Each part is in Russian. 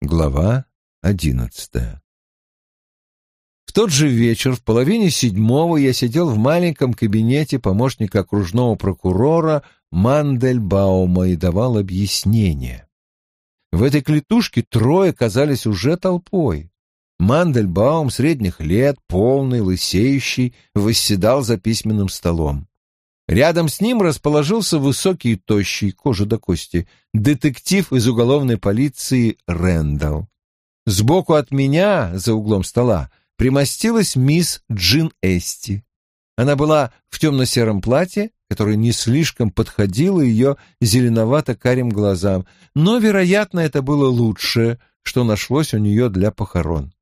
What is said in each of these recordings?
Глава одиннадцатая В тот же вечер, в половине седьмого, я сидел в маленьком кабинете помощника окружного прокурора Мандельбаума и давал объяснение. В этой клетушке трое казались уже толпой. Мандельбаум средних лет, полный, лысеющий, восседал за письменным столом. Рядом с ним расположился высокий и тощий, кожа до кости, детектив из уголовной полиции Рэндалл. Сбоку от меня, за углом стола, примостилась мисс Джин Эсти. Она была в темно-сером платье, которое не слишком подходило ее зеленовато-карим глазам, но, вероятно, это было лучшее, что нашлось у нее для похорон.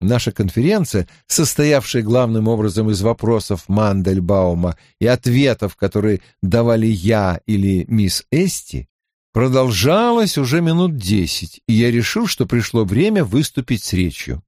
Наша конференция, состоявшая главным образом из вопросов Мандельбаума и ответов, которые давали я или мисс Эсти, продолжалась уже минут десять, и я решил, что пришло время выступить с речью.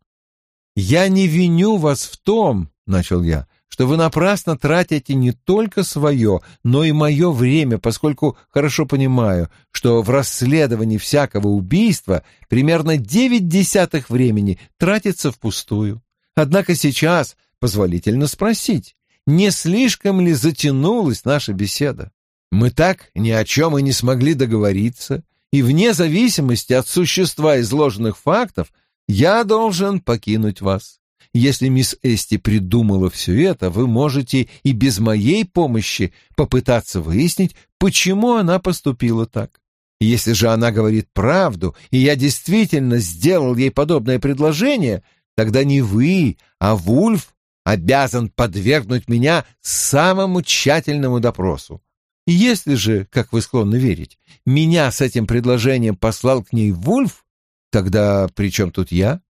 «Я не виню вас в том, — начал я, что вы напрасно тратите не только свое, но и мое время, поскольку хорошо понимаю, что в расследовании всякого убийства примерно девять десятых времени тратится впустую. Однако сейчас позволительно спросить, не слишком ли затянулась наша беседа? Мы так ни о чем и не смогли договориться, и вне зависимости от существа изложенных фактов я должен покинуть вас. Если мисс Эсти придумала все это, вы можете и без моей помощи попытаться выяснить, почему она поступила так. Если же она говорит правду, и я действительно сделал ей подобное предложение, тогда не вы, а Вульф обязан подвергнуть меня самому тщательному допросу. Если же, как вы склонны верить, меня с этим предложением послал к ней Вульф, тогда при чем тут я?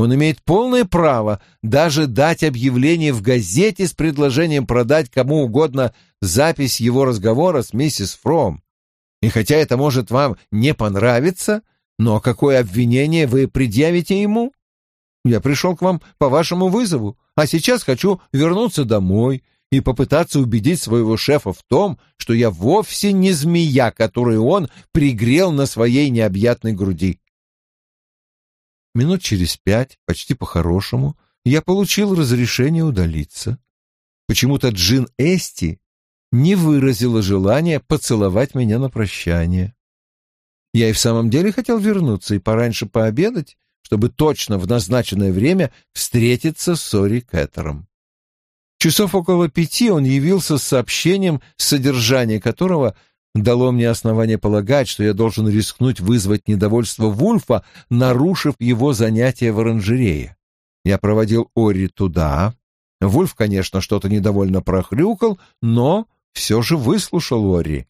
Он имеет полное право даже дать объявление в газете с предложением продать кому угодно запись его разговора с миссис Фром. И хотя это может вам не понравиться, но какое обвинение вы предъявите ему? Я пришел к вам по вашему вызову, а сейчас хочу вернуться домой и попытаться убедить своего шефа в том, что я вовсе не змея, которую он пригрел на своей необъятной груди. Минут через пять, почти по-хорошему, я получил разрешение удалиться. Почему-то Джин Эсти не выразила желания поцеловать меня на прощание. Я и в самом деле хотел вернуться и пораньше пообедать, чтобы точно в назначенное время встретиться с Сори Кэтером. Часов около пяти он явился с сообщением, содержание которого дало мне основание полагать, что я должен рискнуть вызвать недовольство Вульфа, нарушив его занятия в оранжерее. Я проводил Ори туда. Вульф, конечно, что-то недовольно прохрюкал, но все же выслушал Ори.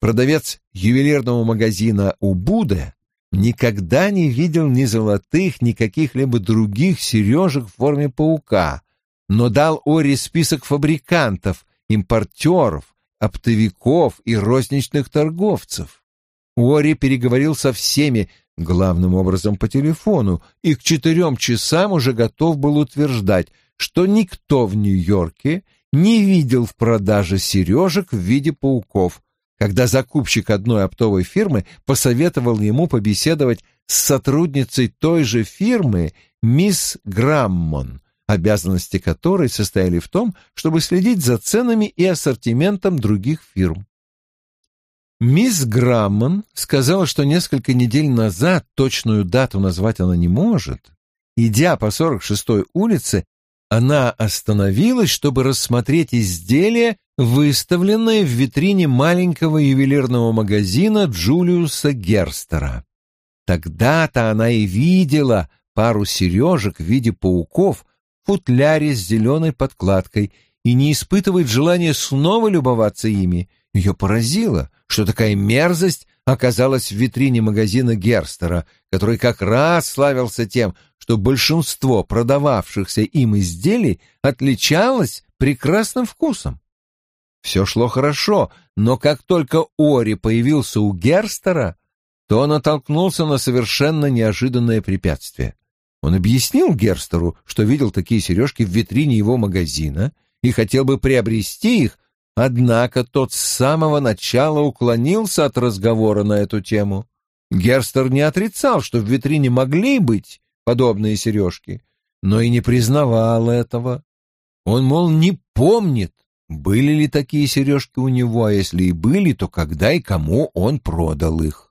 Продавец ювелирного магазина у Буде никогда не видел ни золотых, ни каких-либо других сережек в форме паука, но дал Ори список фабрикантов, импортеров, оптовиков и розничных торговцев. Уори переговорил со всеми, главным образом по телефону, и к четырем часам уже готов был утверждать, что никто в Нью-Йорке не видел в продаже сережек в виде пауков, когда закупщик одной оптовой фирмы посоветовал ему побеседовать с сотрудницей той же фирмы, мисс Граммон, обязанности которой состояли в том, чтобы следить за ценами и ассортиментом других фирм. Мисс Грамман сказала, что несколько недель назад, точную дату назвать она не может, идя по 46-й улице, она остановилась, чтобы рассмотреть изделие, выставленное в витрине маленького ювелирного магазина Джулиуса Герстера. Тогда-то она и видела пару сережек в виде пауков, футляре с зеленой подкладкой и не испытывает желания снова любоваться ими. Ее поразило, что такая мерзость оказалась в витрине магазина Герстера, который как раз славился тем, что большинство продававшихся им изделий отличалось прекрасным вкусом. Все шло хорошо, но как только Ори появился у Герстера, то он натолкнулся на совершенно неожиданное препятствие. Он объяснил Герстеру, что видел такие сережки в витрине его магазина и хотел бы приобрести их, однако тот с самого начала уклонился от разговора на эту тему. Герстер не отрицал, что в витрине могли быть подобные сережки, но и не признавал этого. Он, мол, не помнит, были ли такие сережки у него, а если и были, то когда и кому он продал их.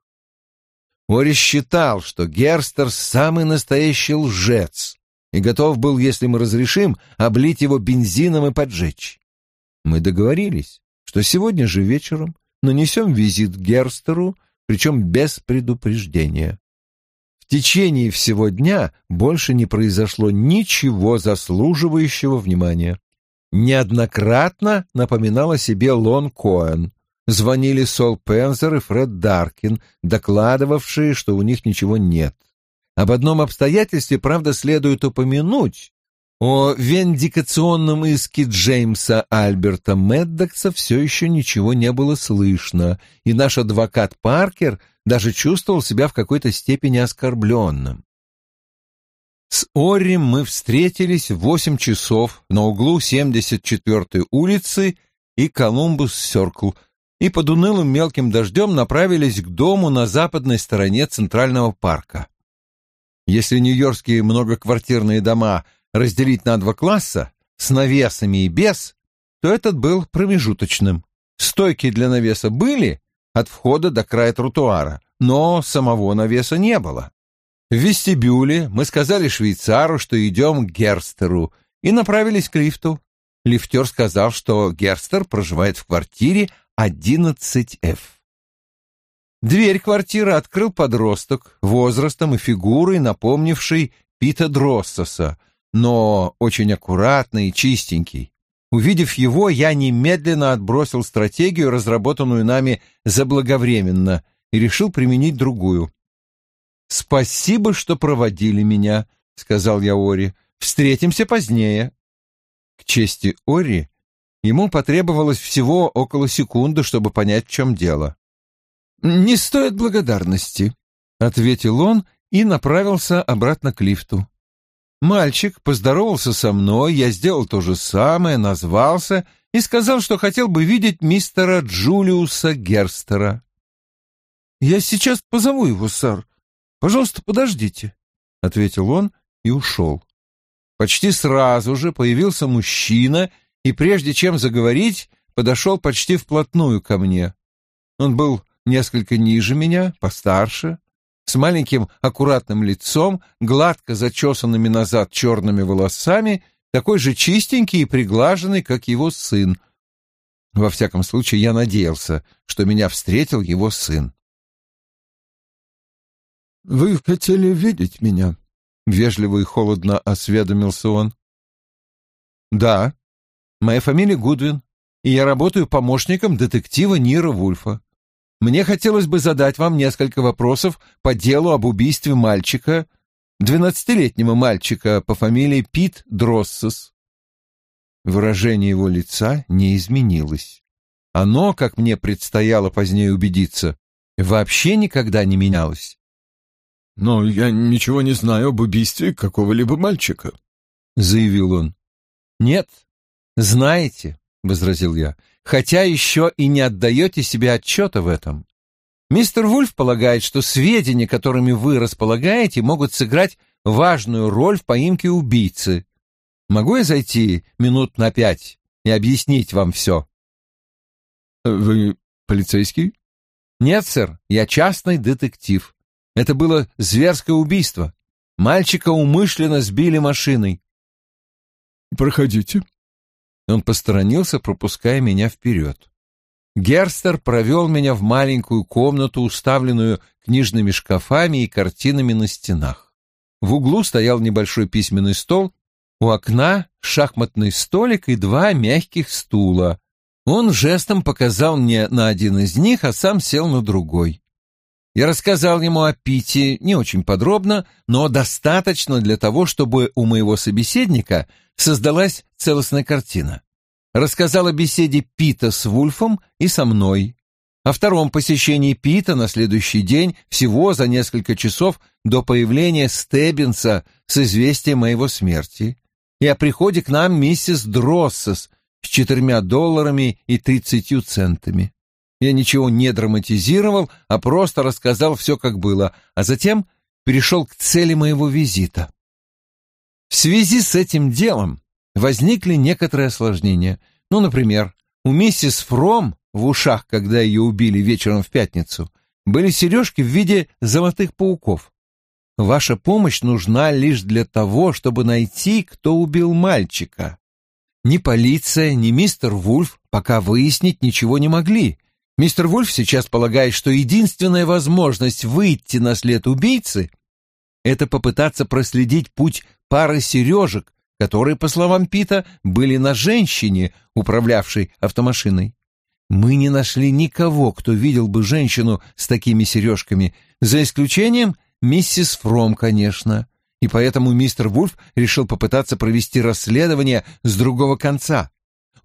Ори считал, что Герстер самый настоящий лжец и готов был, если мы разрешим, облить его бензином и поджечь. Мы договорились, что сегодня же вечером нанесем визит Герстеру, причем без предупреждения. В течение всего дня больше не произошло ничего заслуживающего внимания. Неоднократно напоминал себе Лон Коэн. Звонили Сол Пензер и Фред Даркин, докладывавшие, что у них ничего нет. Об одном обстоятельстве, правда, следует упомянуть. О вендикационном иске Джеймса Альберта Меддокса все еще ничего не было слышно, и наш адвокат Паркер даже чувствовал себя в какой-то степени оскорбленным. С Орри мы встретились в восемь часов на углу 74-й улицы и Колумбус-Сёркл, и под унылым мелким дождем направились к дому на западной стороне Центрального парка. Если нью-йоркские многоквартирные дома разделить на два класса, с навесами и без, то этот был промежуточным. Стойки для навеса были от входа до края тротуара, но самого навеса не было. В вестибюле мы сказали швейцару, что идем к Герстеру, и направились к лифту. Лифтер сказал, что Герстер проживает в квартире 11F. Дверь квартиры открыл подросток, возрастом и фигурой, напомнивший Пита Дроссоса, но очень аккуратный и чистенький. Увидев его, я немедленно отбросил стратегию, разработанную нами заблаговременно, и решил применить другую. «Спасибо, что проводили меня», — сказал я Ори. «Встретимся позднее». К чести Ори, ему потребовалось всего около секунды, чтобы понять, в чем дело. «Не стоит благодарности», — ответил он и направился обратно к лифту. Мальчик поздоровался со мной, я сделал то же самое, назвался и сказал, что хотел бы видеть мистера Джулиуса Герстера. «Я сейчас позову его, сэр. Пожалуйста, подождите», — ответил он и ушел. Почти сразу же появился мужчина и, прежде чем заговорить, подошел почти вплотную ко мне. Он был несколько ниже меня, постарше, с маленьким аккуратным лицом, гладко зачесанными назад черными волосами, такой же чистенький и приглаженный, как его сын. Во всяком случае, я надеялся, что меня встретил его сын. «Вы хотели видеть меня?» — вежливо и холодно осведомился он. «Да. Моя фамилия Гудвин, и я работаю помощником детектива Нира Вульфа. Мне хотелось бы задать вам несколько вопросов по делу об убийстве мальчика, двенадцатилетнего мальчика по фамилии Пит Дроссес. Выражение его лица не изменилось. Оно, как мне предстояло позднее убедиться, вообще никогда не менялось. «Но я ничего не знаю об убийстве какого-либо мальчика», — заявил он. «Нет, знаете», — возразил я, хотя еще и не отдаете себе отчета в этом. Мистер Вульф полагает, что сведения, которыми вы располагаете, могут сыграть важную роль в поимке убийцы. Могу я зайти минут на пять и объяснить вам все? Вы полицейский? Нет, сэр, я частный детектив. Это было зверское убийство. Мальчика умышленно сбили машиной. Проходите, он посторонился, пропуская меня вперед. Герстер провел меня в маленькую комнату, уставленную книжными шкафами и картинами на стенах. В углу стоял небольшой письменный стол, у окна шахматный столик и два мягких стула. Он жестом показал мне на один из них, а сам сел на другой. Я рассказал ему о Пите не очень подробно, но достаточно для того, чтобы у моего собеседника создалась целостная картина. Рассказал о беседе Пита с Вульфом и со мной. О втором посещении Пита на следующий день, всего за несколько часов до появления Стеббинса с известием о его смерти. И о приходе к нам миссис Дроссес с четырьмя долларами и тридцатью центами. Я ничего не драматизировал, а просто рассказал все, как было, а затем перешел к цели моего визита. В связи с этим делом возникли некоторые осложнения. Ну, например, у миссис Фром в ушах, когда ее убили вечером в пятницу, были сережки в виде золотых пауков. Ваша помощь нужна лишь для того, чтобы найти, кто убил мальчика. Ни полиция, ни мистер Вульф пока выяснить ничего не могли. Мистер Вульф сейчас полагает, что единственная возможность выйти на след убийцы — это попытаться проследить путь пары сережек, которые, по словам Пита, были на женщине, управлявшей автомашиной. Мы не нашли никого, кто видел бы женщину с такими сережками, за исключением миссис Фром, конечно. И поэтому мистер Вульф решил попытаться провести расследование с другого конца.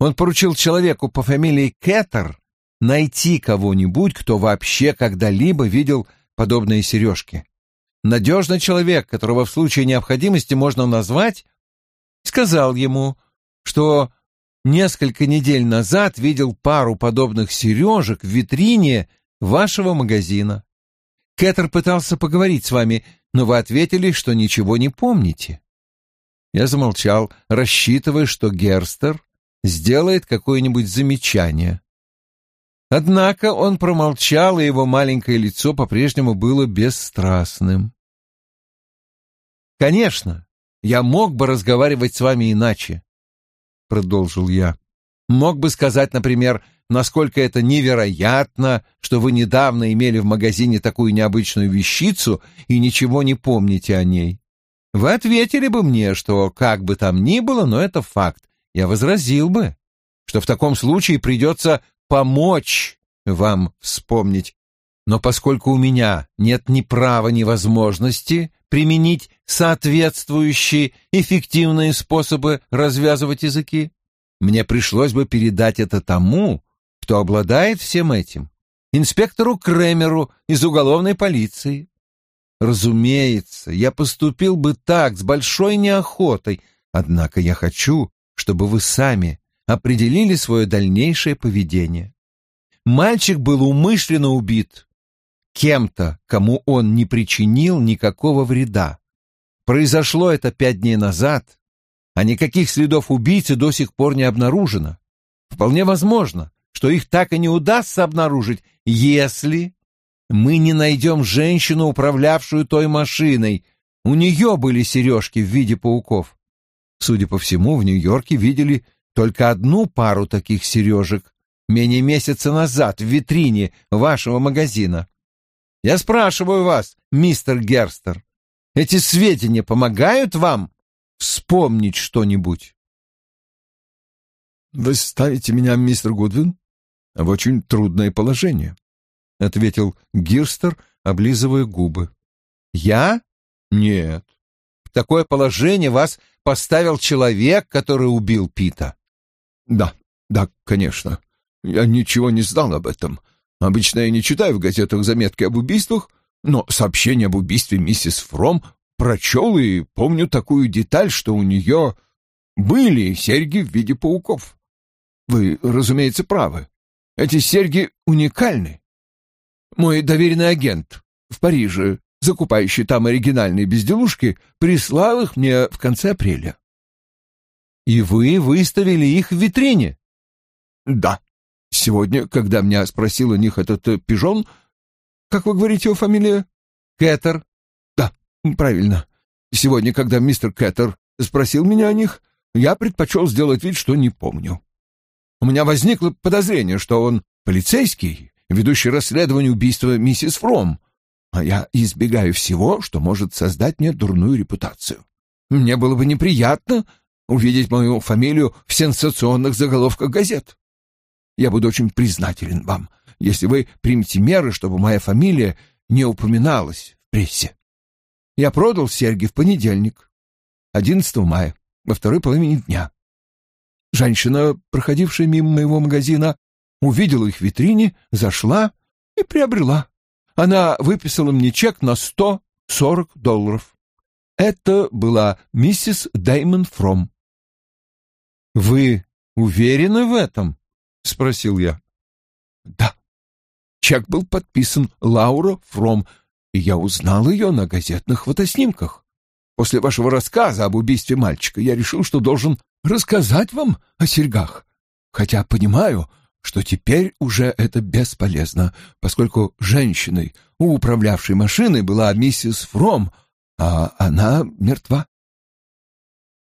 Он поручил человеку по фамилии Кеттер найти кого-нибудь, кто вообще когда-либо видел подобные сережки. Надежный человек, которого в случае необходимости можно назвать, сказал ему, что несколько недель назад видел пару подобных сережек в витрине вашего магазина. Кэтер пытался поговорить с вами, но вы ответили, что ничего не помните. Я замолчал, рассчитывая, что Герстер сделает какое-нибудь замечание. Однако он промолчал, и его маленькое лицо по-прежнему было бесстрастным. «Конечно, я мог бы разговаривать с вами иначе», — продолжил я. «Мог бы сказать, например, насколько это невероятно, что вы недавно имели в магазине такую необычную вещицу и ничего не помните о ней. Вы ответили бы мне, что как бы там ни было, но это факт. Я возразил бы, что в таком случае придется помочь вам вспомнить. Но поскольку у меня нет ни права, ни возможности применить соответствующие эффективные способы развязывать языки, мне пришлось бы передать это тому, кто обладает всем этим, инспектору Кремеру из уголовной полиции. Разумеется, я поступил бы так с большой неохотой, однако я хочу, чтобы вы сами определили свое дальнейшее поведение. Мальчик был умышленно убит, кем-то, кому он не причинил никакого вреда. Произошло это пять дней назад, а никаких следов убийцы до сих пор не обнаружено. Вполне возможно, что их так и не удастся обнаружить, если мы не найдем женщину, управлявшую той машиной. У нее были сережки в виде пауков. Судя по всему, в Нью-Йорке видели только одну пару таких сережек менее месяца назад в витрине вашего магазина. Я спрашиваю вас, мистер Герстер, эти сведения помогают вам вспомнить что-нибудь? «Вы ставите меня, мистер Гудвин, в очень трудное положение», — ответил Гирстер, облизывая губы. «Я? Нет. В такое положение вас поставил человек, который убил Пита». «Да, да, конечно. Я ничего не знал об этом. Обычно я не читаю в газетах заметки об убийствах, но сообщение об убийстве миссис Фром прочел и помню такую деталь, что у нее были серьги в виде пауков. Вы, разумеется, правы. Эти серьги уникальны. Мой доверенный агент в Париже, закупающий там оригинальные безделушки, прислал их мне в конце апреля. И вы выставили их в витрине? Да. Сегодня, когда меня спросил у них этот э, пижон, как вы говорите его фамилия? Кэттер. Да, правильно. Сегодня, когда мистер Кэттер спросил меня о них, я предпочел сделать вид, что не помню. У меня возникло подозрение, что он полицейский, ведущий расследование убийства миссис Фром, а я избегаю всего, что может создать мне дурную репутацию. Мне было бы неприятно увидеть мою фамилию в сенсационных заголовках газет. Я буду очень признателен вам, если вы примете меры, чтобы моя фамилия не упоминалась в прессе. Я продал серьги в понедельник, 11 мая, во второй половине дня. Женщина, проходившая мимо моего магазина, увидела их в витрине, зашла и приобрела. Она выписала мне чек на 140 долларов. Это была миссис Дэймон Фром. «Вы уверены в этом?» — спросил я. «Да, Чек был подписан Лаура Фром, и я узнал ее на газетных фотоснимках. После вашего рассказа об убийстве мальчика я решил, что должен рассказать вам о серьгах. Хотя понимаю, что теперь уже это бесполезно, поскольку женщиной, управлявшей машиной, была миссис Фром, а она мертва.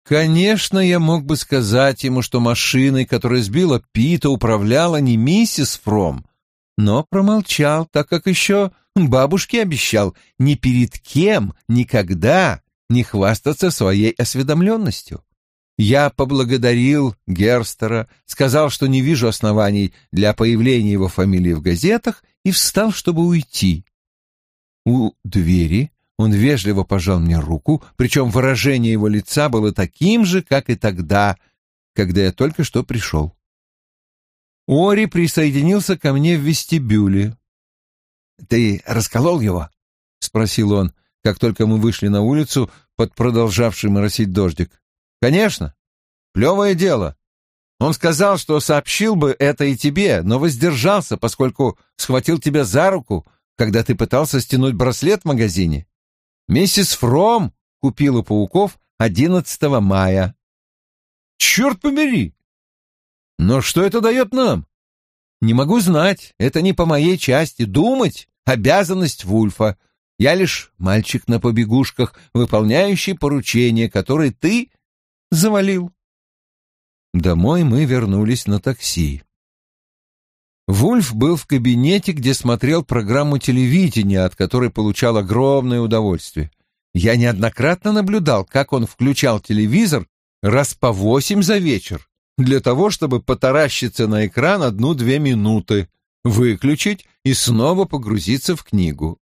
Конечно, я мог бы сказать ему, что машиной, которая сбила Пита, управляла не миссис Фром, но промолчал, так как еще бабушке обещал ни перед кем никогда не хвастаться своей осведомленностью. Я поблагодарил Герстера, сказал, что не вижу оснований для появления его фамилии в газетах, и встал, чтобы уйти. У двери он вежливо пожал мне руку, причем выражение его лица было таким же, как и тогда, когда я только что пришел. Ори присоединился ко мне в вестибюле. «Ты расколол его?» — спросил он, как только мы вышли на улицу под продолжавший моросить дождик. «Конечно. Плевое дело. Он сказал, что сообщил бы это и тебе, но воздержался, поскольку схватил тебя за руку, когда ты пытался стянуть браслет в магазине. Миссис Фром купила пауков 11 мая. Черт побери! Но что это дает нам? Не могу знать, это не по моей части. Думать — обязанность Вульфа. Я лишь мальчик на побегушках, выполняющий поручение, которое ты завалил. Домой мы вернулись на такси. Вульф был в кабинете, где смотрел программу телевидения, от которой получал огромное удовольствие. Я неоднократно наблюдал, как он включал телевизор раз по восемь за вечер, для того, чтобы потаращиться на экран одну-две минуты, выключить и снова погрузиться в книгу.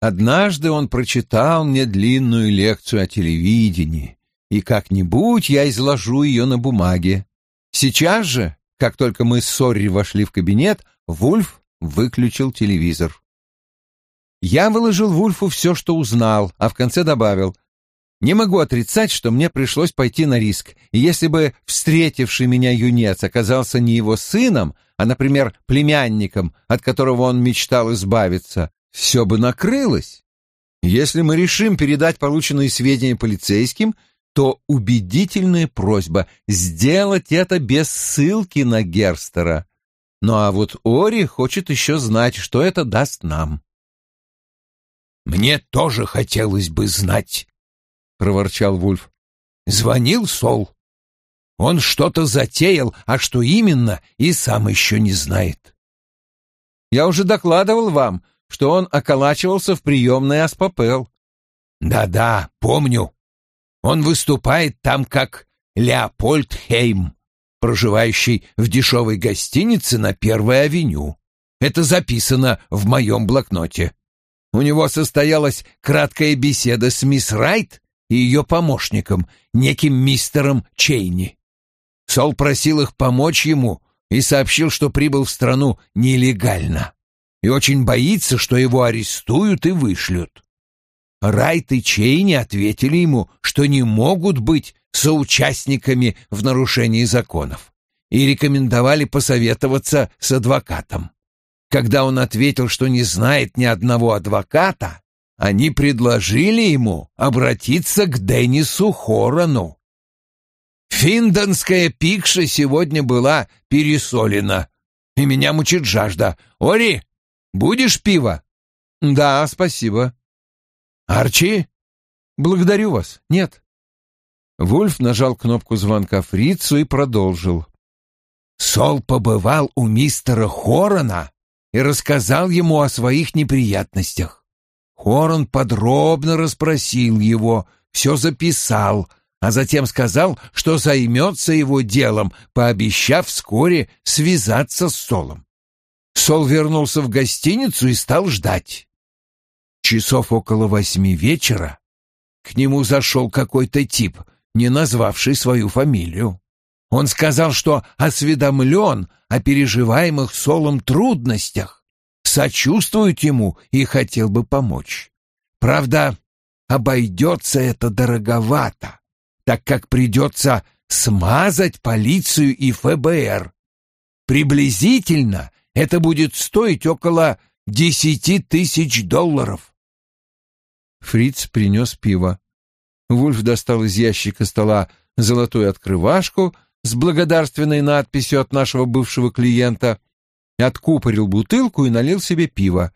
Однажды он прочитал мне длинную лекцию о телевидении, и как-нибудь я изложу ее на бумаге. Сейчас же как только мы с Сорри вошли в кабинет, Вульф выключил телевизор. Я выложил Вульфу все, что узнал, а в конце добавил, «Не могу отрицать, что мне пришлось пойти на риск, и если бы встретивший меня юнец оказался не его сыном, а, например, племянником, от которого он мечтал избавиться, все бы накрылось. Если мы решим передать полученные сведения полицейским, то убедительная просьба сделать это без ссылки на Герстера. Ну а вот Ори хочет еще знать, что это даст нам. «Мне тоже хотелось бы знать», — проворчал Вульф. «Звонил Сол. Он что-то затеял, а что именно, и сам еще не знает». «Я уже докладывал вам, что он околачивался в приемной Аспапел». «Да-да, помню», он выступает там как Леопольд Хейм, проживающий в дешевой гостинице на Первой авеню. Это записано в моем блокноте. У него состоялась краткая беседа с мисс Райт и ее помощником, неким мистером Чейни. Сол просил их помочь ему и сообщил, что прибыл в страну нелегально и очень боится, что его арестуют и вышлют. Райт и Чейни ответили ему, что не могут быть соучастниками в нарушении законов, и рекомендовали посоветоваться с адвокатом. Когда он ответил, что не знает ни одного адвоката, они предложили ему обратиться к Деннису Хорону. Финдонская пикша сегодня была пересолена, и меня мучит жажда. Ори, будешь пиво? Да, спасибо. «Арчи?» «Благодарю вас. Нет». Вульф нажал кнопку звонка фрицу и продолжил. «Сол побывал у мистера Хорона и рассказал ему о своих неприятностях. Хорон подробно расспросил его, все записал, а затем сказал, что займется его делом, пообещав вскоре связаться с Солом. Сол вернулся в гостиницу и стал ждать. Часов около восьми вечера к нему зашел какой-то тип, не назвавший свою фамилию. Он сказал, что осведомлен о переживаемых Солом трудностях, сочувствует ему и хотел бы помочь. Правда, обойдется это дороговато, так как придется смазать полицию и ФБР. Приблизительно это будет стоить около десяти тысяч долларов. Фриц принес пиво. Вульф достал из ящика стола золотую открывашку с благодарственной надписью от нашего бывшего клиента, откупорил бутылку и налил себе пиво.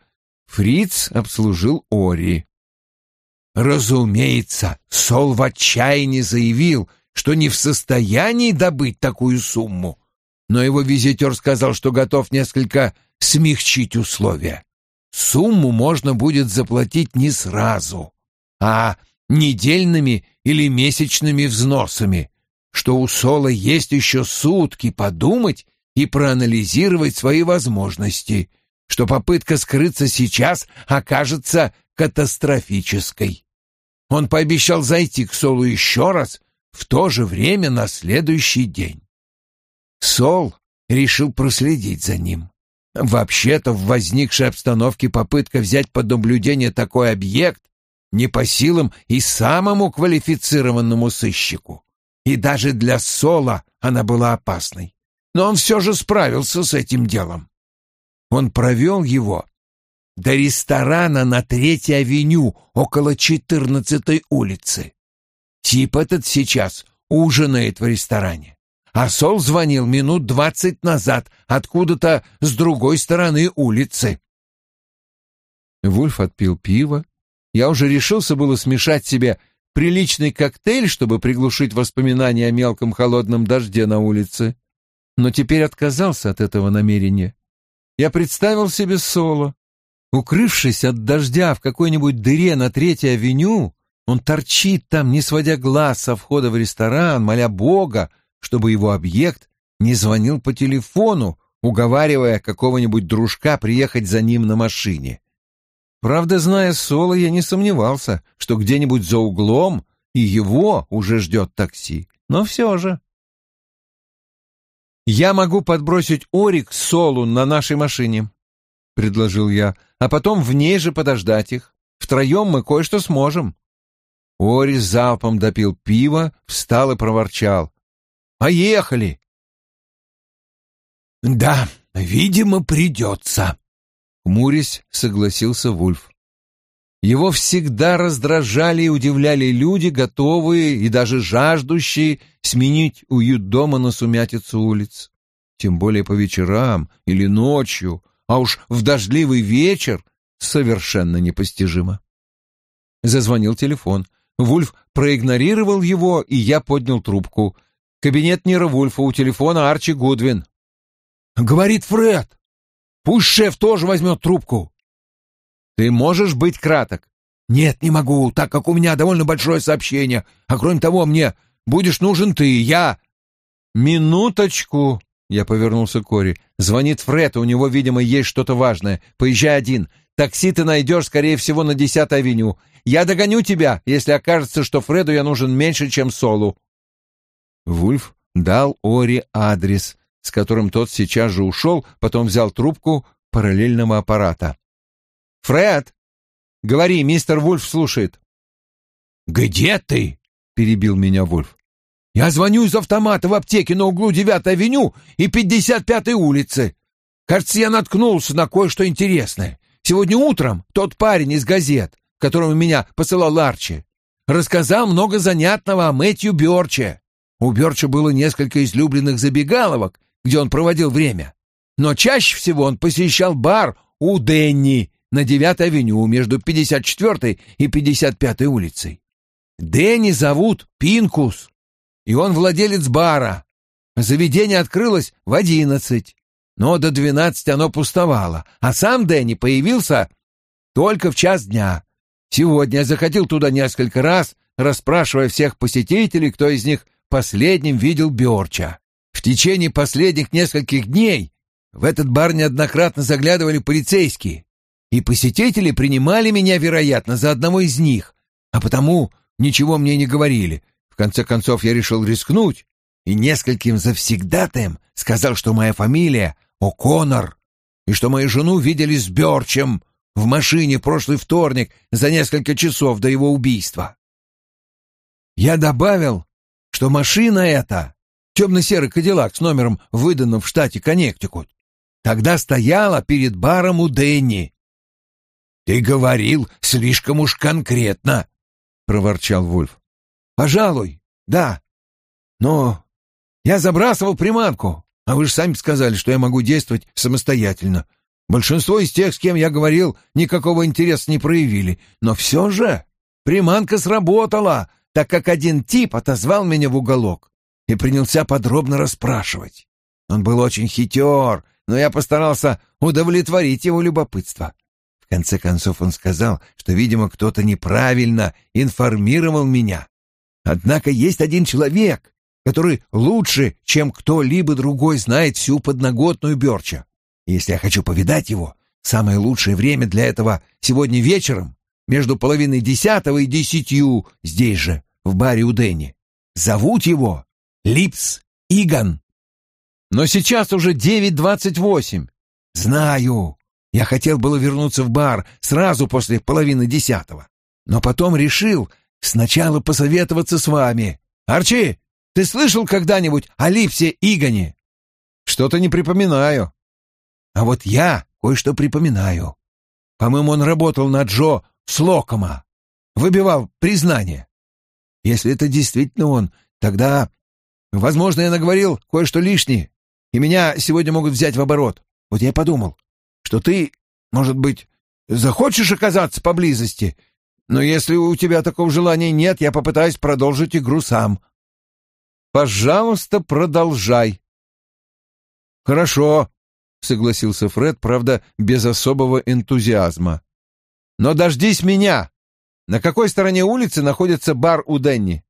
Фриц обслужил Ори. Разумеется, Сол в отчаянии заявил, что не в состоянии добыть такую сумму, но его визитер сказал, что готов несколько смягчить условия. Сумму можно будет заплатить не сразу, а недельными или месячными взносами, что у Сола есть еще сутки подумать и проанализировать свои возможности, что попытка скрыться сейчас окажется катастрофической. Он пообещал зайти к Солу еще раз в то же время на следующий день. Сол решил проследить за ним. Вообще-то в возникшей обстановке попытка взять под наблюдение такой объект не по силам и самому квалифицированному сыщику. И даже для Сола она была опасной. Но он все же справился с этим делом. Он провел его до ресторана на Третьей авеню около 14-й улицы. Тип этот сейчас ужинает в ресторане. А Сол звонил минут двадцать назад откуда-то с другой стороны улицы. Вульф отпил пиво. Я уже решился было смешать себе приличный коктейль, чтобы приглушить воспоминания о мелком холодном дожде на улице. Но теперь отказался от этого намерения. Я представил себе Соло, Укрывшись от дождя в какой-нибудь дыре на Третьей авеню, он торчит там, не сводя глаз со входа в ресторан, моля Бога, чтобы его объект не звонил по телефону, уговаривая какого-нибудь дружка приехать за ним на машине. Правда, зная Соло, я не сомневался, что где-нибудь за углом и его уже ждет такси. Но все же... «Я могу подбросить Орик Солу на нашей машине», — предложил я а потом в ней же подождать их. Втроем мы кое-что сможем. Орис залпом допил пиво, встал и проворчал. «Поехали!» «Да, видимо, придется», — хмурясь согласился Вульф. Его всегда раздражали и удивляли люди, готовые и даже жаждущие сменить уют дома на сумятицу улиц. Тем более по вечерам или ночью, а уж в дождливый вечер совершенно непостижимо. Зазвонил телефон. Вульф проигнорировал его, и я поднял трубку. Кабинет Нира Вульфа у телефона Арчи Гудвин. «Говорит Фред. Пусть шеф тоже возьмет трубку». «Ты можешь быть краток?» «Нет, не могу, так как у меня довольно большое сообщение. А кроме того, мне будешь нужен ты, я...» «Минуточку», я повернулся к Кори. «Звонит Фред, у него, видимо, есть что-то важное. Поезжай один. Такси ты найдешь, скорее всего, на 10-й авеню. Я догоню тебя, если окажется, что Фреду я нужен меньше, чем Солу». Вульф дал Ори адрес, с которым тот сейчас же ушел, потом взял трубку параллельного аппарата. «Фред! Говори, мистер Вульф слушает». «Где ты?» — перебил меня Вульф. Я звоню из автомата в аптеке на углу 9-й авеню и 55-й улицы. Кажется, я наткнулся на кое-что интересное. Сегодня утром тот парень из газет, которому меня посылал Арчи, рассказал много занятного о Мэтью Бёрче. У Бёрча было несколько излюбленных забегаловок, где он проводил время. Но чаще всего он посещал бар у Денни на 9-й авеню между 54-й и 55-й улицей. Дэнни зовут Пинкус и он владелец бара. Заведение открылось в одиннадцать, но до двенадцати оно пустовало, а сам Дэнни появился только в час дня. Сегодня я заходил туда несколько раз, расспрашивая всех посетителей, кто из них последним видел Бёрча. В течение последних нескольких дней в этот бар неоднократно заглядывали полицейские, и посетители принимали меня, вероятно, за одного из них, а потому ничего мне не говорили, в конце концов, я решил рискнуть и нескольким завсегдатаем сказал, что моя фамилия О'Коннор и что мою жену видели с Бёрчем в машине прошлый вторник за несколько часов до его убийства. Я добавил, что машина эта — темно-серый кадиллак с номером, выданным в штате Коннектикут. тогда стояла перед баром у Дэнни. «Ты говорил слишком уж конкретно», — проворчал Вульф. «Пожалуй, да. Но я забрасывал приманку, а вы же сами сказали, что я могу действовать самостоятельно. Большинство из тех, с кем я говорил, никакого интереса не проявили. Но все же приманка сработала, так как один тип отозвал меня в уголок и принялся подробно расспрашивать. Он был очень хитер, но я постарался удовлетворить его любопытство. В конце концов он сказал, что, видимо, кто-то неправильно информировал меня. Однако есть один человек, который лучше, чем кто-либо другой знает всю подноготную Берча. Если я хочу повидать его, самое лучшее время для этого сегодня вечером, между половиной десятого и десятью, здесь же, в баре у Дэнни. Зовут его Липс Иган. Но сейчас уже девять двадцать восемь. Знаю. Я хотел было вернуться в бар сразу после половины десятого. Но потом решил сначала посоветоваться с вами. Арчи, ты слышал когда-нибудь о Липсе Игане? Что-то не припоминаю. А вот я кое-что припоминаю. По-моему, он работал на Джо Слокома. Выбивал признание. Если это действительно он, тогда, возможно, я наговорил кое-что лишнее, и меня сегодня могут взять в оборот. Вот я подумал, что ты, может быть, захочешь оказаться поблизости, но если у тебя такого желания нет, я попытаюсь продолжить игру сам. Пожалуйста, продолжай. Хорошо, — согласился Фред, правда, без особого энтузиазма. «Но дождись меня! На какой стороне улицы находится бар у Денни?»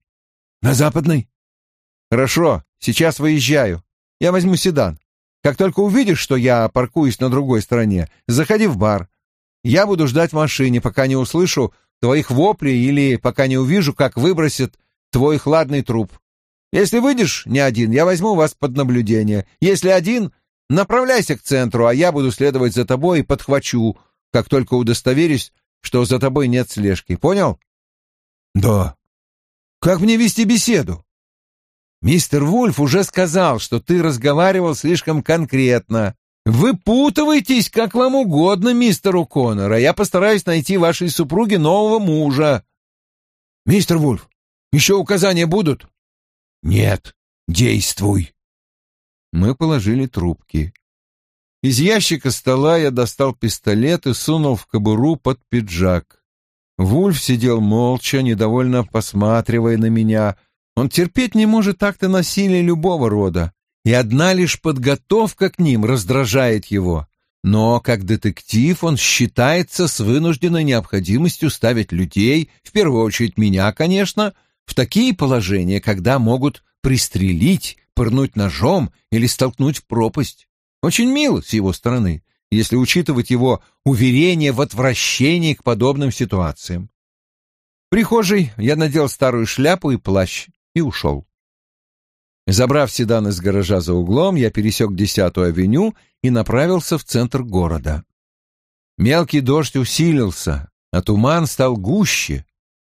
«На западной». «Хорошо, сейчас выезжаю. Я возьму седан. Как только увидишь, что я паркуюсь на другой стороне, заходи в бар. Я буду ждать в машине, пока не услышу твоих воплей или пока не увижу, как выбросит твой хладный труп. Если выйдешь не один, я возьму вас под наблюдение. Если один, Направляйся к центру, а я буду следовать за тобой и подхвачу, как только удостоверюсь, что за тобой нет слежки. Понял? Да. Как мне вести беседу? Мистер Вульф уже сказал, что ты разговаривал слишком конкретно. Выпутывайтесь, как вам угодно, мистер О'Коннор, а я постараюсь найти вашей супруге нового мужа. Мистер Вульф, еще указания будут? Нет, действуй. Мы положили трубки. Из ящика стола я достал пистолет и сунул в кобуру под пиджак. Вульф сидел молча, недовольно посматривая на меня. Он терпеть не может акты насилия любого рода, и одна лишь подготовка к ним раздражает его. Но, как детектив, он считается с вынужденной необходимостью ставить людей, в первую очередь меня, конечно, в такие положения, когда могут пристрелить, пырнуть ножом или столкнуть в пропасть. Очень мило с его стороны, если учитывать его уверение в отвращении к подобным ситуациям. В прихожей я надел старую шляпу и плащ и ушел. Забрав седан из гаража за углом, я пересек десятую авеню и направился в центр города. Мелкий дождь усилился, а туман стал гуще,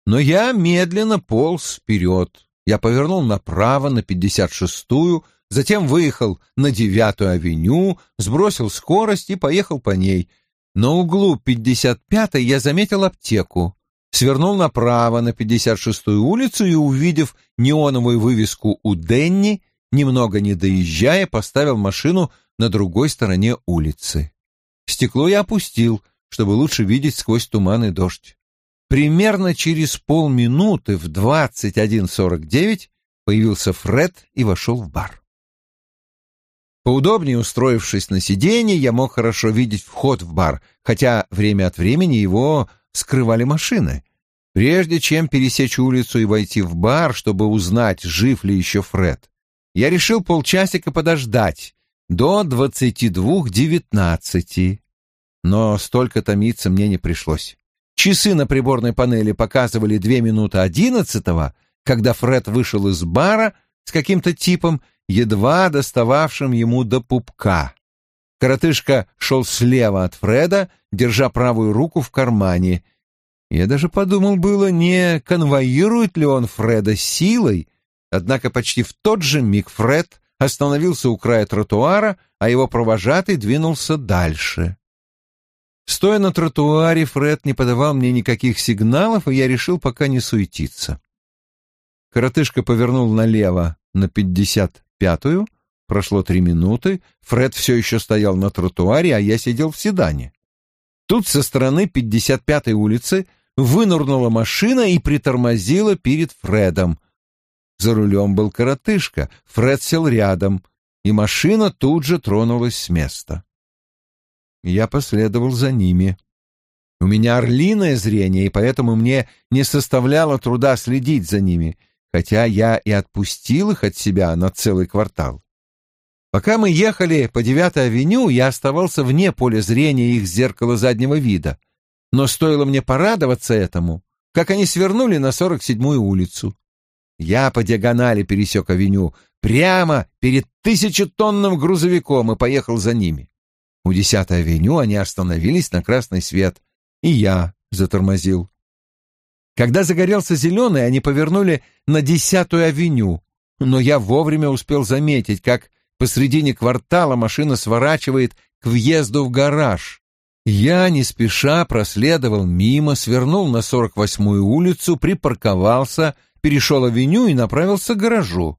но я медленно полз вперед. Я повернул направо на 56-ю, затем выехал на 9-ю авеню, сбросил скорость и поехал по ней. На углу 55-й я заметил аптеку. Свернул направо на 56-ю улицу и, увидев неоновую вывеску у Денни, немного не доезжая, поставил машину на другой стороне улицы. Стекло я опустил, чтобы лучше видеть сквозь туман и дождь. Примерно через полминуты в 21.49 появился Фред и вошел в бар. Поудобнее устроившись на сиденье, я мог хорошо видеть вход в бар, хотя время от времени его скрывали машины. Прежде чем пересечь улицу и войти в бар, чтобы узнать, жив ли еще Фред, я решил полчасика подождать, до 22.19. Но столько томиться мне не пришлось. Часы на приборной панели показывали две минуты одиннадцатого, когда Фред вышел из бара с каким-то типом, едва достававшим ему до пупка. Коротышка шел слева от Фреда, держа правую руку в кармане. Я даже подумал было, не конвоирует ли он Фреда силой, однако почти в тот же миг Фред остановился у края тротуара, а его провожатый двинулся дальше. Стоя на тротуаре, Фред не подавал мне никаких сигналов, и я решил пока не суетиться. Коротышка повернул налево на пятьдесят пятую, прошло три минуты, Фред все еще стоял на тротуаре, а я сидел в седане. Тут со стороны пятьдесят пятой улицы вынурнула машина и притормозила перед Фредом. За рулем был коротышка, Фред сел рядом, и машина тут же тронулась с места. Я последовал за ними. У меня орлиное зрение, и поэтому мне не составляло труда следить за ними, хотя я и отпустил их от себя на целый квартал. Пока мы ехали по девятой авеню, я оставался вне поля зрения их зеркала заднего вида. Но стоило мне порадоваться этому, как они свернули на сорок седьмую улицу. Я по диагонали пересек авеню, прямо перед тысячетонным грузовиком и поехал за ними. У десятой авеню они остановились на красный свет, и я затормозил. Когда загорелся зеленый, они повернули на десятую авеню, но я вовремя успел заметить, как посредине квартала машина сворачивает к въезду в гараж. Я не спеша проследовал мимо, свернул на сорок восьмую улицу, припарковался, перешел авеню и направился к гаражу.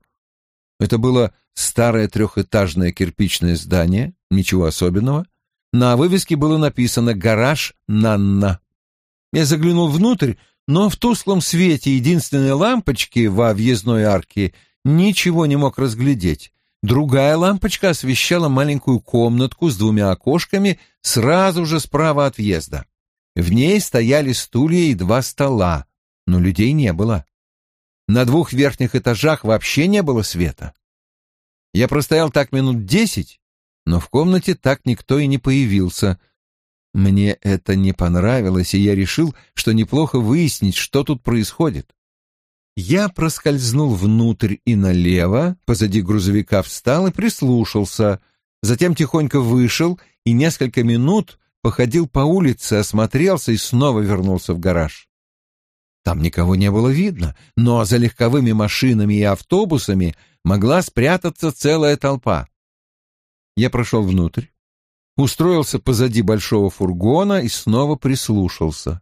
Это было старое трехэтажное кирпичное здание, ничего особенного. На вывеске было написано «Гараж Нанна». Я заглянул внутрь, но в тусклом свете единственной лампочки во въездной арке ничего не мог разглядеть. Другая лампочка освещала маленькую комнатку с двумя окошками сразу же справа от въезда. В ней стояли стулья и два стола, но людей не было. На двух верхних этажах вообще не было света. Я простоял так минут десять, но в комнате так никто и не появился. Мне это не понравилось, и я решил, что неплохо выяснить, что тут происходит. Я проскользнул внутрь и налево, позади грузовика встал и прислушался, затем тихонько вышел и несколько минут походил по улице, осмотрелся и снова вернулся в гараж. Там никого не было видно, но за легковыми машинами и автобусами могла спрятаться целая толпа. Я прошел внутрь, устроился позади большого фургона и снова прислушался.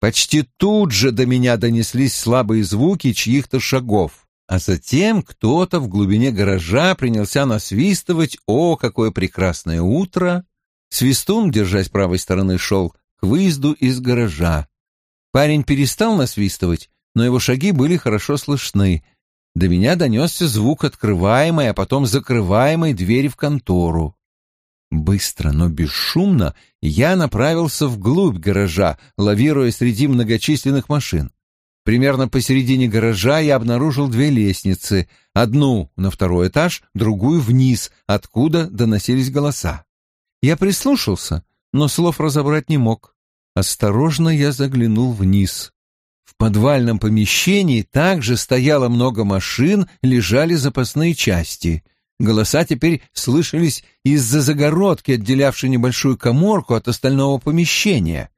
Почти тут же до меня донеслись слабые звуки чьих-то шагов, а затем кто-то в глубине гаража принялся насвистывать «О, какое прекрасное утро!» Свистун, держась правой стороны, шел к выезду из гаража. Парень перестал насвистывать, но его шаги были хорошо слышны. До меня донесся звук открываемой, а потом закрываемой двери в контору. Быстро, но бесшумно я направился вглубь гаража, лавируя среди многочисленных машин. Примерно посередине гаража я обнаружил две лестницы, одну на второй этаж, другую вниз, откуда доносились голоса. Я прислушался, но слов разобрать не мог. Осторожно я заглянул вниз. В подвальном помещении также стояло много машин, лежали запасные части. Голоса теперь слышались из-за загородки, отделявшей небольшую коморку от остального помещения.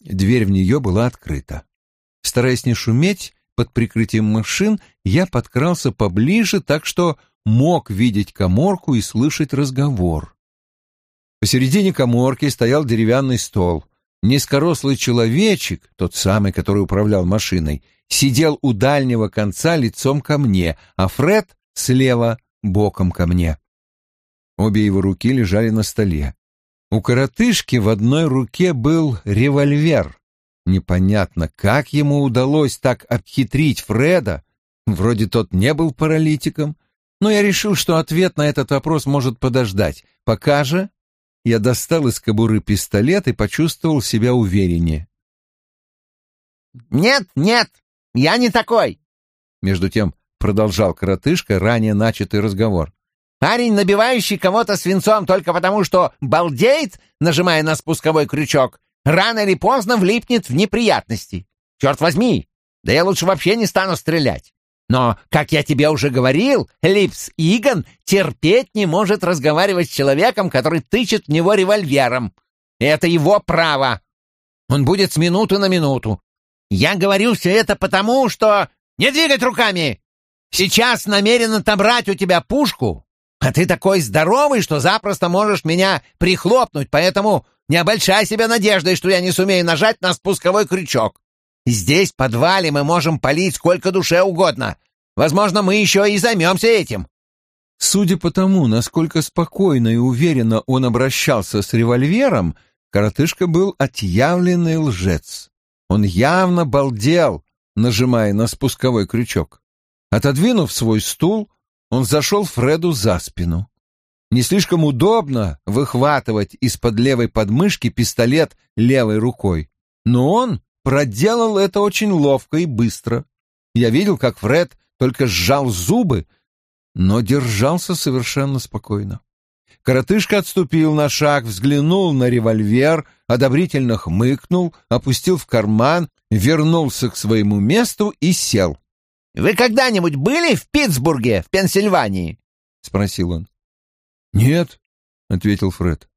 Дверь в нее была открыта. Стараясь не шуметь, под прикрытием машин я подкрался поближе, так что мог видеть коморку и слышать разговор. Посередине коморки стоял деревянный стол. Низкорослый человечек, тот самый, который управлял машиной, сидел у дальнего конца лицом ко мне, а Фред слева боком ко мне. Обе его руки лежали на столе. У коротышки в одной руке был револьвер. Непонятно, как ему удалось так обхитрить Фреда. Вроде тот не был паралитиком, но я решил, что ответ на этот вопрос может подождать. Пока же я достал из кобуры пистолет и почувствовал себя увереннее. «Нет, нет, я не такой!» Между тем продолжал коротышка ранее начатый разговор. «Парень, набивающий кого-то свинцом только потому, что балдеет, нажимая на спусковой крючок, рано или поздно влипнет в неприятности. Черт возьми, да я лучше вообще не стану стрелять. Но, как я тебе уже говорил, Липс Иган терпеть не может разговаривать с человеком, который тычет в него револьвером. Это его право. Он будет с минуты на минуту. Я говорю все это потому, что... Не двигать руками! Сейчас намерен отобрать у тебя пушку, А ты такой здоровый, что запросто можешь меня прихлопнуть, поэтому не обольщай себя надеждой, что я не сумею нажать на спусковой крючок. Здесь, в подвале, мы можем палить сколько душе угодно. Возможно, мы еще и займемся этим». Судя по тому, насколько спокойно и уверенно он обращался с револьвером, коротышка был отъявленный лжец. Он явно балдел, нажимая на спусковой крючок. Отодвинув свой стул, он зашел Фреду за спину. Не слишком удобно выхватывать из-под левой подмышки пистолет левой рукой, но он проделал это очень ловко и быстро. Я видел, как Фред только сжал зубы, но держался совершенно спокойно. Коротышка отступил на шаг, взглянул на револьвер, одобрительно хмыкнул, опустил в карман, вернулся к своему месту и сел. «Вы когда-нибудь были в Питтсбурге, в Пенсильвании?» — спросил он. «Нет», — ответил Фред.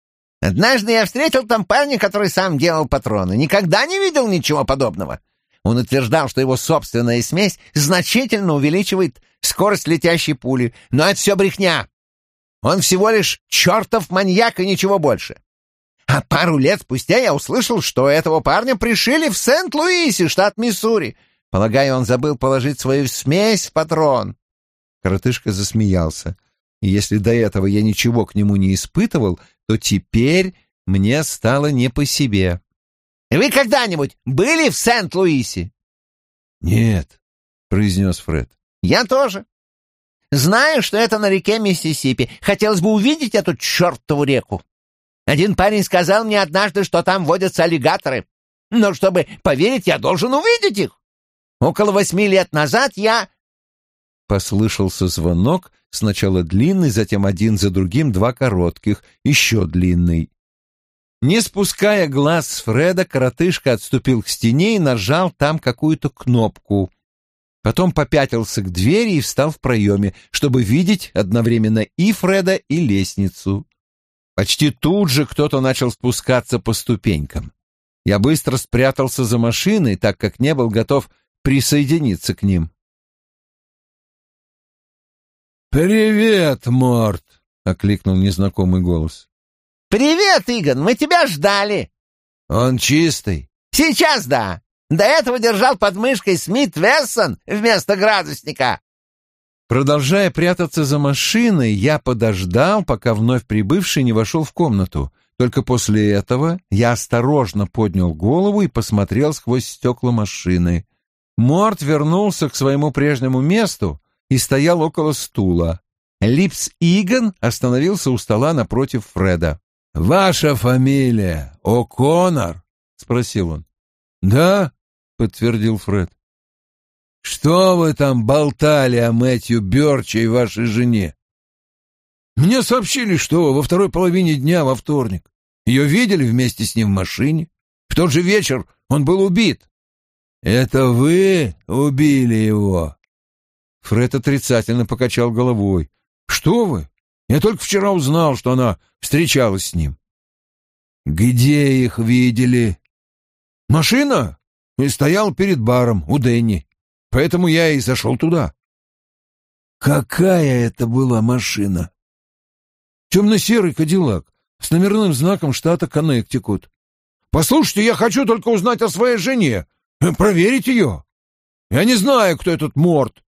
«Однажды я встретил там парня, который сам делал патроны. Никогда не видел ничего подобного. Он утверждал, что его собственная смесь значительно увеличивает скорость летящей пули, но это все брехня. Он всего лишь чертов маньяк и ничего больше. А пару лет спустя я услышал, что этого парня пришили в Сент-Луисе, штат Миссури. Полагаю, он забыл положить свою смесь в патрон. Коротышка засмеялся. И если до этого я ничего к нему не испытывал, то теперь мне стало не по себе. «Вы когда-нибудь были в Сент-Луисе?» «Нет», — произнес Фред. «Я тоже. Знаю, что это на реке Миссисипи. Хотелось бы увидеть эту чертову реку. Один парень сказал мне однажды, что там водятся аллигаторы. Но чтобы поверить, я должен увидеть их. Около восьми лет назад я...» Послышался звонок, сначала длинный, затем один за другим два коротких, еще длинный. Не спуская глаз с Фреда, коротышка отступил к стене и нажал там какую-то кнопку. Потом попятился к двери и встал в проеме, чтобы видеть одновременно и Фреда, и лестницу. Почти тут же кто-то начал спускаться по ступенькам. Я быстро спрятался за машиной, так как не был готов присоединиться к ним. «Привет, Морт!» — окликнул незнакомый голос. «Привет, Игон, мы тебя ждали!» «Он чистый?» «Сейчас да! До этого держал под мышкой Смит Вессон вместо градусника!» Продолжая прятаться за машиной, я подождал, пока вновь прибывший не вошел в комнату. Только после этого я осторожно поднял голову и посмотрел сквозь стекла машины. Морт вернулся к своему прежнему месту и стоял около стула. Липс Иган остановился у стола напротив Фреда. «Ваша фамилия О'Коннор?» — спросил он. «Да», — подтвердил Фред. «Что вы там болтали о Мэтью Бёрче и вашей жене?» «Мне сообщили, что во второй половине дня во вторник. Ее видели вместе с ним в машине. В тот же вечер он был убит». «Это вы убили его?» Фред отрицательно покачал головой. «Что вы? Я только вчера узнал, что она встречалась с ним». «Где их видели?» «Машина?» И стоял перед баром у Дэнни. Поэтому я и зашел туда. «Какая это была машина?» «Темно-серый кадиллак с номерным знаком штата Коннектикут. Послушайте, я хочу только узнать о своей жене, проверить ее. Я не знаю, кто этот Морт,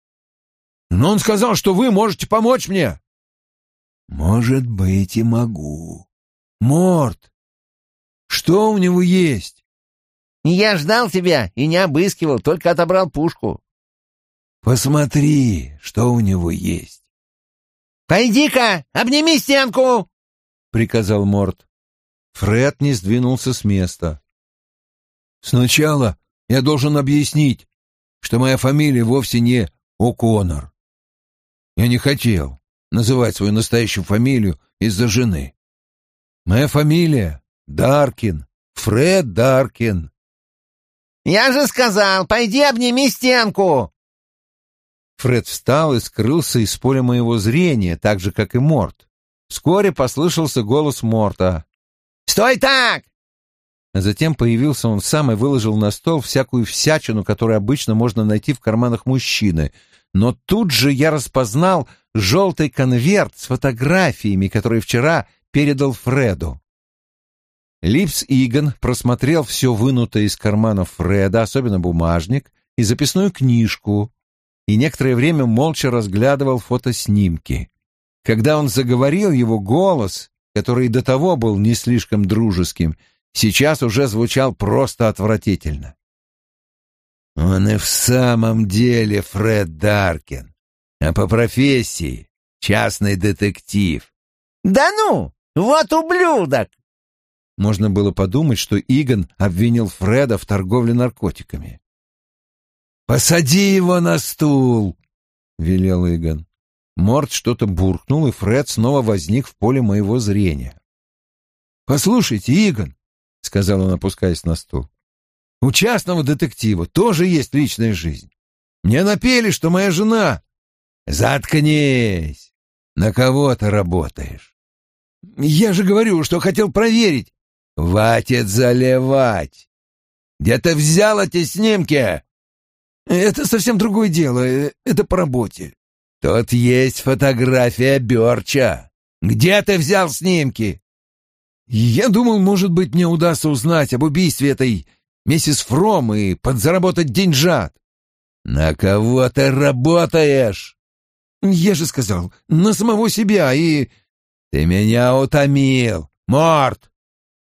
но он сказал, что вы можете помочь мне». «Может быть, и могу. Морт, что у него есть?» «Я ждал тебя и не обыскивал, только отобрал пушку». «Посмотри, что у него есть». «Пойди-ка, обними стенку!» — приказал Морт. Фред не сдвинулся с места. «Сначала я должен объяснить, что моя фамилия вовсе не О'Коннор. Я не хотел называть свою настоящую фамилию из-за жены. Моя фамилия Даркин, Фред Даркин. «Я же сказал, пойди обними стенку!» Фред встал и скрылся из поля моего зрения, так же, как и Морт. Вскоре послышался голос Морта. «Стой так!» Затем появился он сам и выложил на стол всякую всячину, которую обычно можно найти в карманах мужчины. но тут же я распознал желтый конверт с фотографиями, который вчера передал Фреду. Липс Иган просмотрел все вынутое из карманов Фреда, особенно бумажник, и записную книжку, и некоторое время молча разглядывал фотоснимки. Когда он заговорил, его голос, который до того был не слишком дружеским, сейчас уже звучал просто отвратительно. «Он и в самом деле Фред Даркин, а по профессии частный детектив». «Да ну! Вот ублюдок!» Можно было подумать, что Игон обвинил Фреда в торговле наркотиками. «Посади его на стул!» — велел Игон. Морд что-то буркнул, и Фред снова возник в поле моего зрения. «Послушайте, Игон», — сказал он, опускаясь на стул, — «у частного детектива тоже есть личная жизнь. Мне напели, что моя жена...» «Заткнись! На кого ты работаешь?» «Я же говорю, что хотел проверить». «Хватит заливать! Где ты взял эти снимки?» «Это совсем другое дело, э, это по работе». «Тут есть фотография Бёрча. Где ты взял снимки?» «Я думал, может быть, мне удастся узнать об убийстве этой миссис Фром и подзаработать деньжат». «На кого ты работаешь?» «Я же сказал, на самого себя и...» «Ты меня утомил, Морт!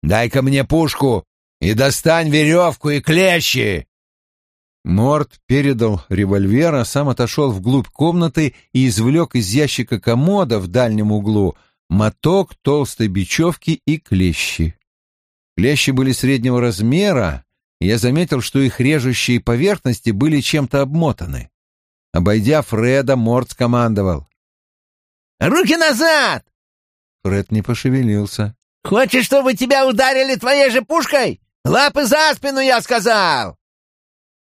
Дай-ка мне пушку и достань веревку и клещи!» Морд передал револьвер, а сам отошел вглубь комнаты и извлек из ящика комода в дальнем углу моток толстой бечевки и клещи. Клещи были среднего размера, и я заметил, что их режущие поверхности были чем-то обмотаны. Обойдя Фреда, Морд скомандовал. «Руки назад!» Фред не пошевелился. «Хочешь, чтобы тебя ударили твоей же пушкой? Лапы за спину, я сказал!»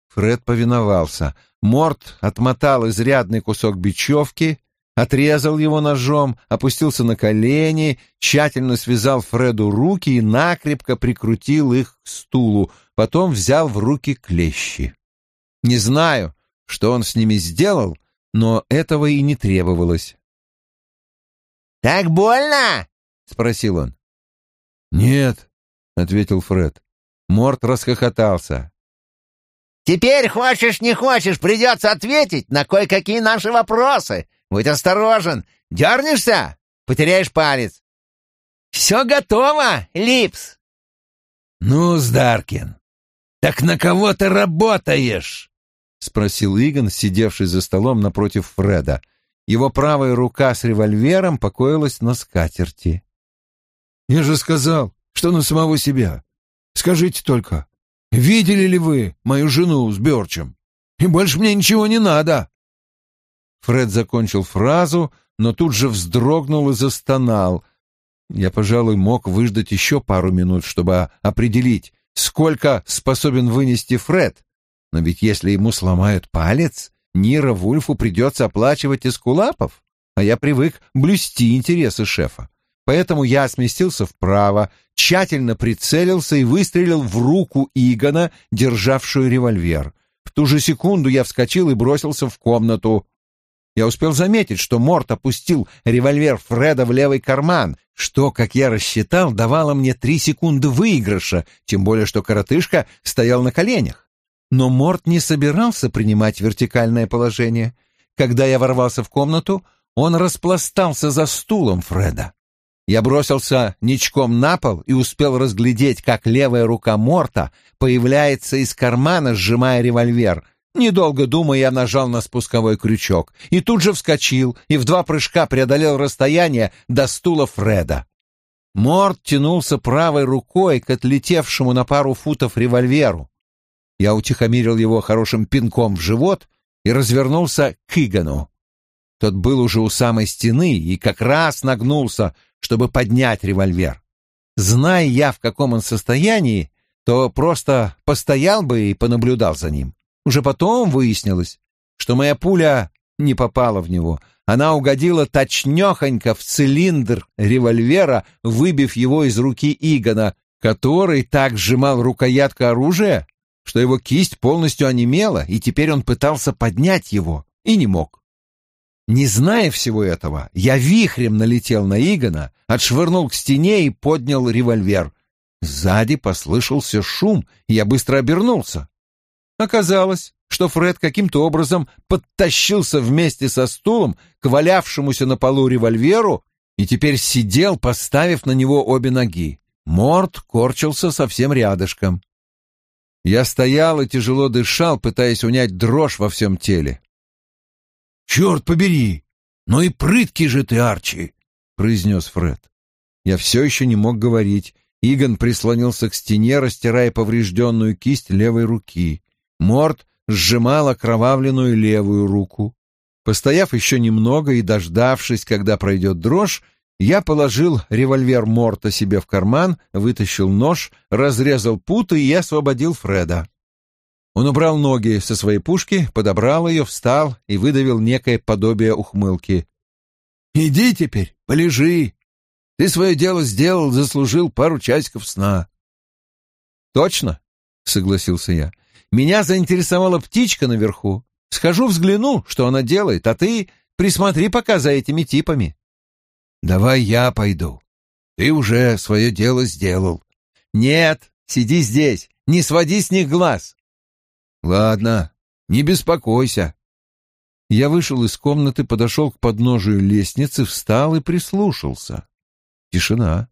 Фред повиновался. Морт отмотал изрядный кусок бечевки, отрезал его ножом, опустился на колени, тщательно связал Фреду руки и накрепко прикрутил их к стулу, потом взял в руки клещи. Не знаю, что он с ними сделал, но этого и не требовалось. «Так больно?» — спросил он. «Нет», — ответил Фред. Морт расхохотался. Теперь хочешь не хочешь, придется ответить на кое-какие наши вопросы. Будь осторожен. Дернешься — потеряешь палец. Все готово, Липс. Ну, Здаркин, так на кого ты работаешь? — спросил Игон, сидевший за столом напротив Фреда. Его правая рука с револьвером покоилась на скатерти. «Я же сказал, что на самого себя. Скажите только, Видели ли вы мою жену с Бёрчем? И больше мне ничего не надо. Фред закончил фразу, но тут же вздрогнул и застонал. Я, пожалуй, мог выждать еще пару минут, чтобы определить, сколько способен вынести Фред. Но ведь если ему сломают палец, Нира Вульфу придется оплачивать эскулапов, а я привык блюсти интересы шефа. Поэтому я сместился вправо, тщательно прицелился и выстрелил в руку Игона, державшую револьвер. В ту же секунду я вскочил и бросился в комнату. Я успел заметить, что Морт опустил револьвер Фреда в левый карман, что, как я рассчитал, давало мне три секунды выигрыша, тем более что коротышка стоял на коленях. Но Морт не собирался принимать вертикальное положение. Когда я ворвался в комнату, он распластался за стулом Фреда. Я бросился ничком на пол и успел разглядеть, как левая рука Морта появляется из кармана, сжимая револьвер. Недолго думая, я нажал на спусковой крючок и тут же вскочил и в два прыжка преодолел расстояние до стула Фреда. Морт тянулся правой рукой к отлетевшему на пару футов револьверу. Я утихомирил его хорошим пинком в живот и развернулся к Игану. Тот был уже у самой стены и как раз нагнулся, чтобы поднять револьвер. Зная я, в каком он состоянии, то просто постоял бы и понаблюдал за ним. Уже потом выяснилось, что моя пуля не попала в него. Она угодила точнёхонько в цилиндр револьвера, выбив его из руки Игона, который так сжимал рукоятку оружия, что его кисть полностью онемела, и теперь он пытался поднять его. и не мог. Не зная всего этого, я вихрем налетел на Игона, отшвырнул к стене и поднял револьвер. Сзади послышался шум, и я быстро обернулся. Оказалось, что Фред каким-то образом подтащился вместе со стулом к валявшемуся на полу револьверу и теперь сидел, поставив на него обе ноги. Морд корчился совсем рядышком. Я стоял и тяжело дышал, пытаясь унять дрожь во всем теле. «Черт побери! Ну и прыткий же ты, Арчи!» — произнес Фред. Я все еще не мог говорить. Игон прислонился к стене, растирая поврежденную кисть левой руки. Морд сжимал окровавленную левую руку. Постояв еще немного и дождавшись, когда пройдет дрожь, я положил револьвер Морта себе в карман, вытащил нож, разрезал путы и освободил Фреда. Он убрал ноги со своей пушки, подобрал ее, встал и выдавил некое подобие ухмылки. «Иди теперь, полежи. Ты свое дело сделал, заслужил пару часиков сна». «Точно?» — согласился я. «Меня заинтересовала птичка наверху. Схожу взгляну, что она делает, а ты присмотри пока за этими типами». «Давай я пойду. Ты уже свое дело сделал». «Нет, сиди здесь, не своди с них глаз». «Ладно, не беспокойся». Я вышел из комнаты, подошел к подножию лестницы, встал и прислушался. Тишина.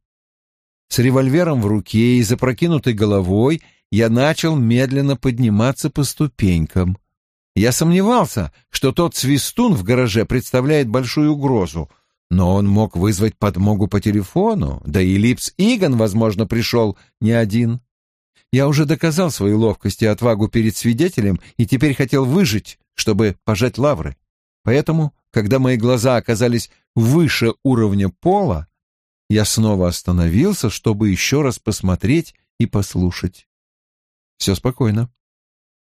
С револьвером в руке и запрокинутой головой я начал медленно подниматься по ступенькам. Я сомневался, что тот свистун в гараже представляет большую угрозу, но он мог вызвать подмогу по телефону, да и Липс Иган, возможно, пришел не один. Я уже доказал свою ловкость и отвагу перед свидетелем и теперь хотел выжить, чтобы пожать лавры. Поэтому, когда мои глаза оказались выше уровня пола, я снова остановился, чтобы еще раз посмотреть и послушать. Все спокойно.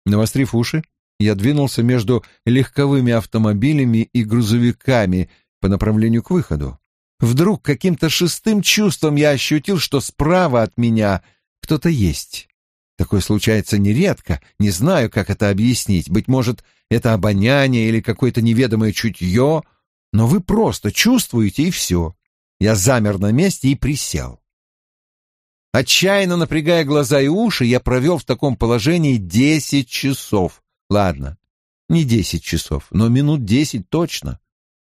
Навострив уши, я двинулся между легковыми автомобилями и грузовиками по направлению к выходу. Вдруг каким-то шестым чувством я ощутил, что справа от меня кто-то есть. Такое случается нередко, не знаю, как это объяснить. Быть может, это обоняние или какое-то неведомое чутье, но вы просто чувствуете и все. Я замер на месте и присел. Отчаянно напрягая глаза и уши, я провел в таком положении десять часов. Ладно, не десять часов, но минут десять точно.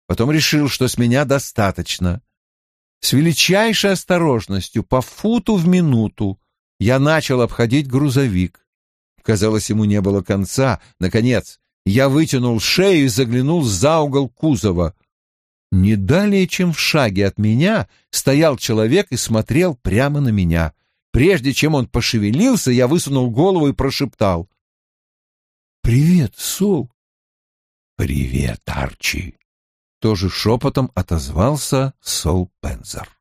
Потом решил, что с меня достаточно. С величайшей осторожностью, по футу в минуту, я начал обходить грузовик. Казалось, ему не было конца. Наконец, я вытянул шею и заглянул за угол кузова. Не далее, чем в шаге от меня, стоял человек и смотрел прямо на меня. Прежде чем он пошевелился, я высунул голову и прошептал. «Привет, Сол!» «Привет, Арчи!» Тоже шепотом отозвался Сол Пензер.